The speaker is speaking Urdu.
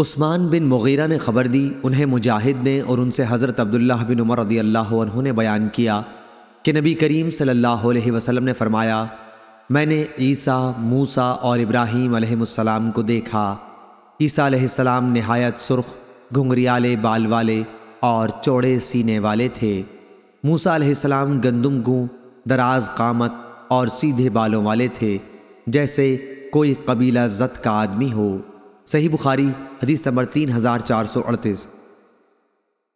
عثمان بن مغیرہ نے خبر دی، انہیں مجاہد نے اور ان سے حضرت عبداللہ بن عمر رضی اللہ عنہ نے بیان کیا کہ نبی کریم صلی اللہ علیہ وسلم نے فرمایا، میں نے عیسیٰ، موسیٰ اور ابراہیم علیہ السلام کو دیکھا۔ عیسیٰ علیہ السلام نہایت سرخ، گھنگریالے بال والے اور چوڑے سینے والے تھے۔ موسیٰ علیہ السلام گندم گوں، دراز قامت اور سیدھے بالوں والے تھے، جیسے کوئی قبیلہ ذت کا آدمی ہو۔ صحیح بخاری حدیث زت تین ہزار چار سو اڑتیس۔